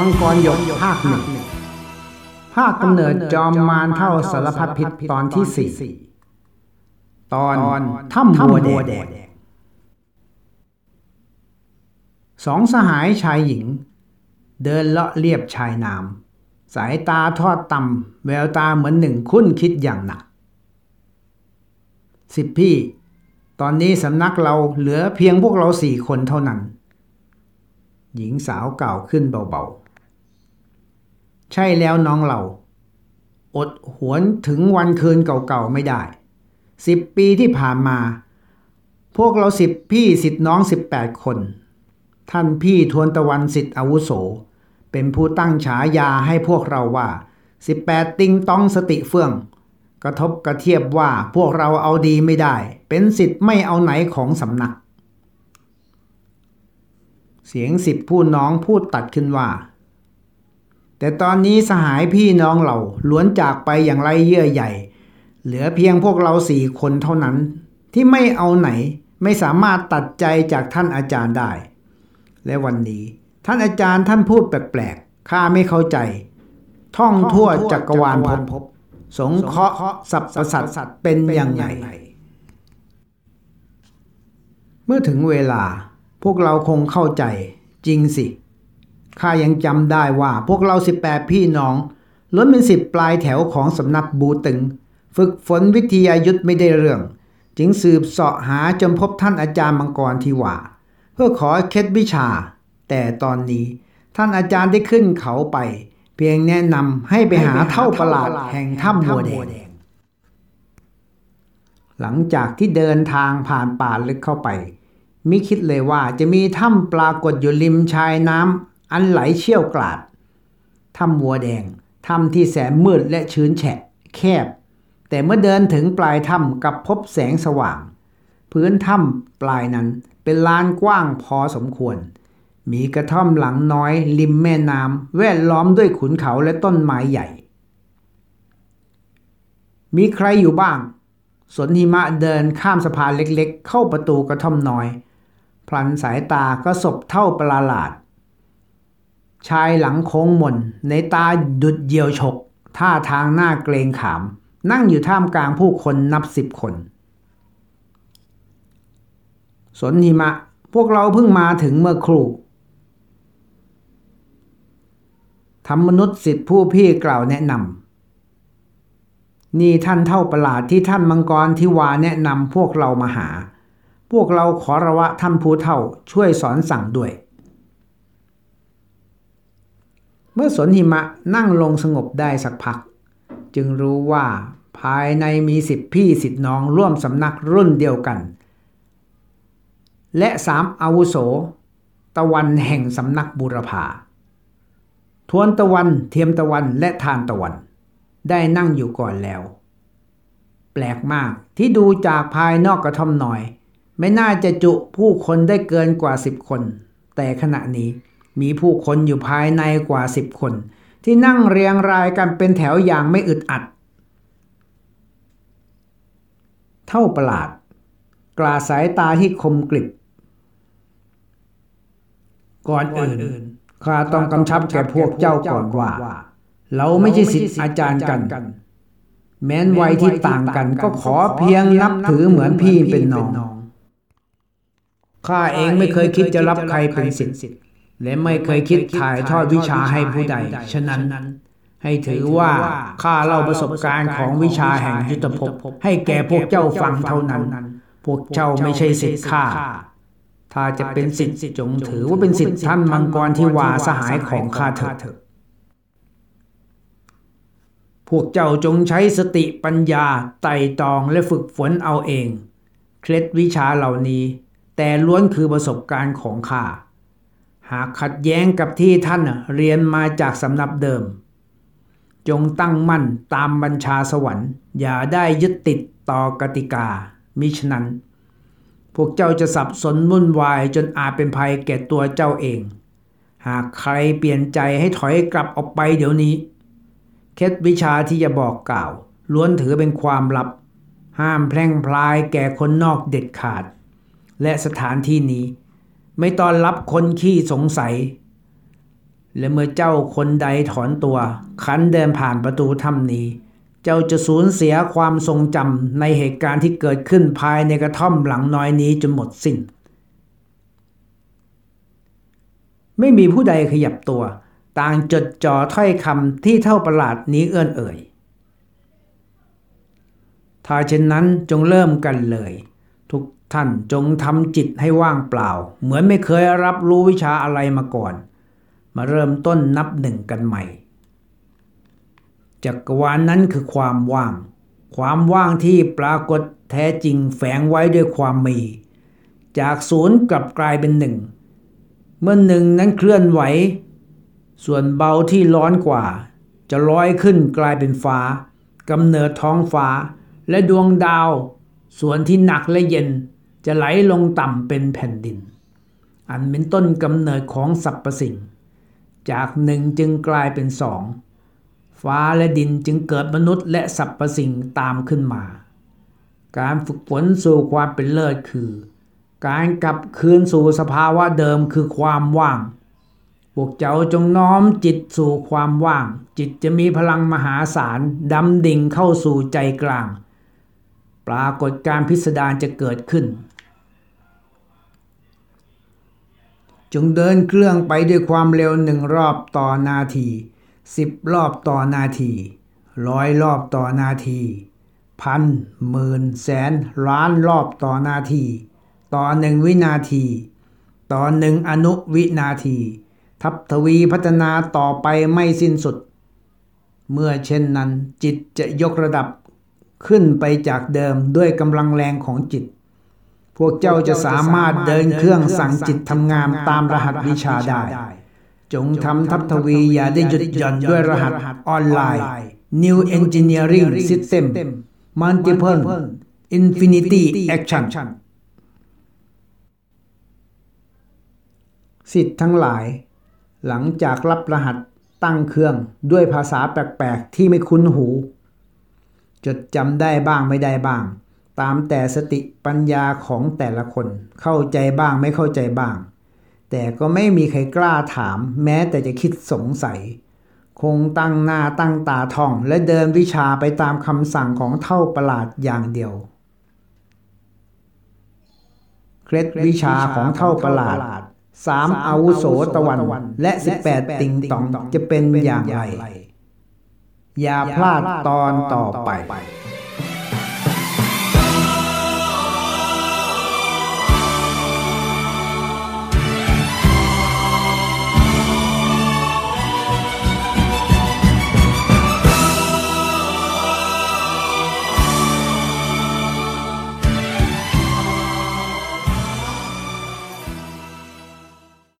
มังกรหยกภาคหนึ่งภาคกำเนิดจอมมารเท่าสารพัดพิษตอนที่สี่ตอนถ้ำบัวแดงสองสหายชายหญิง เดินเลาะเรียบชายน้ำสายตาทอดต่ำแววตาเหมือนหนึ่งคุ้นคิดอย่างหนัก สิบพี่ ตอนนี้สำนักเราเหลือเพียงพวกเราสี่คนเท่านั้น หญิงสาวกล่าวขึ้นเบาๆ ใช่แล้วน้องเรา อดหวนถึงวันคืนเก่าๆไม่ได้สิบปีที่ผ่านมา พวกเราสิบพี่สิทธิน้องสิบแปดคน ท่านพี่ทวนตะวันสิทธิอาวุโส เป็นผู้ตั้งฉายาให้พวกเราว่าสิบแปดติงต้องสติเฟื่อง กระทบกระเทียบว่าพวกเราเอาดีไม่ได้ เป็นสิทธิ์ไม่เอาไหนของสำนัก เสียงสิบผู้น้องพูดตัดขึ้นว่า แต่ตอนนี้สหายพี่น้องเราล้วนจากไปอย่างไรเยื่อใหญ่ เหลือเพียงพวกเราสี่คนเท่านั้น ที่ไม่เอาไหนไม่สามารถตัดใจจากท่านอาจารย์ได้ และวันนี้ ท่านอาจารย์ท่านพูดแปลกๆข้าไม่เข้าใจ ท่องทั่วจักรวาลพบ สงเคราะห์สัพพสัตว์เป็นอย่างไงเมื่อถึงเวลาพวกเราคงเข้าใจจริงสิ ข้ายังจำได้ว่าพวกเราสิบแปดพี่น้องล้วนเป็นสิบปลายแถวของสำนักบูตึง ฝึกฝนวิทยายุทธไม่ได้เรื่อง จึงสืบเสาะหาจนพบท่านอาจารย์มังกรทีว่า เพื่อขอเคล็ดวิชา แต่ตอนนี้ท่านอาจารย์ได้ขึ้นเขาไป เพียงแนะนำให้ไปหาเท่าประหลาดแห่งถ้ำบัวแดง หลังจากที่เดินทางผ่านป่าลึกเข้าไป มิคิดเลยว่าจะมีถ้ำปรากฏอยู่ริมชายน้ำ อันไหลเชี่ยวกราดถ้ำวัวแดงถ้ำที่แสนมืดและชื้นแฉะ แคบ แต่เมื่อเดินถึงปลายถ้ำกับพบแสงสว่าง พื้นถ้ำปลายนั้นเป็นลานกว้างพอสมควร มีกระท่อมหลังน้อยริมแม่น้ำแวดล้อมด้วยขุนเขาและต้นไม้ใหญ่ มีใครอยู่บ้าง สนหิมะเดินข้ามสะพานเล็กๆ เข้าประตูกระท่อมน้อย พลันสายตาก็สบเท่าประหลาด ชายหลังโค้งมน ในตาดุดเยียวฉก ท่าทางหน้าเกรงขาม นั่งอยู่ท่ามกลางผู้คนนับสิบคน สนหิมะ พวกเราเพิ่งมาถึงเมื่อครู่ธรรมนุษย์สิทธิผู้พี่กล่าวแนะนำนี่ท่านเท่าประหลาดที่ท่านมังกรทิวาแนะนำพวกเรามาหา พวกเราขอระวะท่านผู้เท่าช่วยสอนสั่งด้วย เมื่อสนหิมะนั่งลงสงบได้สักพัก จึงรู้ว่าภายในมีสิบพี่สิทธิน้องร่วมสำนักรุ่นเดียวกัน และสามอาวุโส ตะวันแห่งสำนักบุรพาทวนตะวันเทียมตะวันและทานตะวัน ได้นั่งอยู่ก่อนแล้ว แปลกมากที่ดูจากภายนอกกระท่อมหน่อย ไม่น่าจะจุผู้คนได้เกินกว่าสิบคน แต่ขณะนี้ มีผู้คนอยู่ภายในกว่าสิบคน ที่นั่งเรียงรายกันเป็นแถวอย่างไม่อึดอัด เท่าประหลาด กลาสายตาที่คมกริบ ก่อนอื่นข้าต้องกำชับแก่พวกเจ้าก่อนว่า เราไม่ใช่สิทธิอาจารย์กัน แม้นวัยที่ต่างกันก็ขอเพียงนับถือเหมือนพี่เป็นน้องข้าเองไม่เคยคิดจะรับใครเป็นสิทธิ์ และไม่เคยคิดถ่ายทอดวิชาให้ผู้ใด ฉะนั้น ให้ถือว่าข้าเล่าประสบการณ์ของวิชาแห่งยุทธภพให้แก่พวกเจ้าฟังเท่านั้น พวกเจ้าไม่ใช่สิทธิ์ข้าถ้าจะเป็นสิทธิ์จงถือว่าเป็นสิทธิ์ท่านมังกรที่วาสหายของข้าเถิดพวกเจ้าจงใช้สติปัญญาไต่ตองและฝึกฝนเอาเอง เคล็ดวิชาเหล่านี้ แต่ล้วนคือประสบการณ์ของข้า หากขัดแย้งกับที่ท่านเรียนมาจากสำนับเดิม จงตั้งมั่นตามบัญชาสวรรค์ อย่าได้ยึดติดต่อกติกา มิฉะนั้น พวกเจ้าจะสับสนวุ่นวายจนอาจเป็นภัยแก่ตัวเจ้าเอง หากใครเปลี่ยนใจให้ถอยกลับออกไปเดี๋ยวนี้ เคล็ดวิชาที่จะบอกกล่าว ล้วนถือเป็นความลับ ห้ามแพร่งพลายแก่คนนอกเด็ดขาด และสถานที่นี้ ไม่ต้อนรับคนขี้สงสัย และเมื่อเจ้าคนใดถอนตัวคันเดินผ่านประตูถ้ำนี้ เจ้าจะสูญเสียความทรงจำในเหตุการณ์ที่เกิดขึ้นภายในกระท่อมหลังน้อยนี้จนหมดสิ้น ไม่มีผู้ใดขยับตัว ต่างจดจ่อถ้อยคำที่เท่าประหลาดนี้เอื้อนเอ่ยถ้าเช่นนั้นจงเริ่มกันเลย ท่านจงทำจิตให้ว่างเปล่า เหมือนไม่เคยรับรู้วิชาอะไรมาก่อน มาเริ่มต้นนับหนึ่งกันใหม่ จักรวาลนนั้นคือความว่าง ความว่างที่ปรากฏแท้จริงแฝงไว้ด้วยความมี จากศูนย์กลับกลายเป็นหนึ่ง เมื่อหนึ่งนั้นเคลื่อนไหว ส่วนเบาที่ร้อนกว่า จะลอยขึ้นกลายเป็นฟ้ากำเนิดท้องฟ้าและดวงดาว ส่วนที่หนักและเย็น จะไหลลงต่ำเป็นแผ่นดิน อันเป็นต้นกำเนิดของสรรพสิ่ง จากหนึ่งจึงกลายเป็นสอง ฟ้าและดินจึงเกิดมนุษย์และสรรพสิ่งตามขึ้นมา การฝึกฝนสู่ความเป็นเลิศคือ การกลับคืนสู่สภาวะเดิมคือความว่าง พวกเจ้าจงน้อมจิตสู่ความว่าง จิตจะมีพลังมหาศาลดำดิ่งเข้าสู่ใจกลาง ปรากฏการพิสดารจะเกิดขึ้น จงเดินเครื่องไปด้วยความเร็วหนึ่งรอบต่อนาทีสิบรอบต่อนาทีร้อยรอบต่อนาทีพันหมื่นแสนล้านรอบต่อนาที ต่อหนึ่งวินาที ต่อหนึ่งอนุวินาที ทับทวีพัฒนาต่อไปไม่สิ้นสุด เมื่อเช่นนั้นจิตจะยกระดับขึ้นไปจากเดิมด้วยกำลังแรงของจิต พวกเจ้าจะสามารถเดินเครื่องสั่งจิตทำงานตามรหัสวิชาได้ จงทำทับทวีอย่าได้หยุดหย่อนด้วยรหัสออนไลน์ New Engineering System Multiple Infinity Action สิทธิ์ทั้งหลาย หลังจากรับรหัสตั้งเครื่องด้วยภาษาแปลก ๆ ที่ไม่คุ้นหู จดจำได้บ้างไม่ได้บ้าง ตามแต่สติปัญญาของแต่ละคน เข้าใจบ้างไม่เข้าใจบ้าง แต่ก็ไม่มีใครกล้าถาม แม้แต่จะคิดสงสัย คงตั้งหน้าตั้งตาท่อง และเดินวิชาไปตามคำสั่งของเท่าประหลาดอย่างเดียวเคล็ดวิชาของเท่าประหลาดสามอาวุโสตะวัน และสิบแปดติงตองจะเป็นอย่างไร อย่าพลาดตอนต่อไป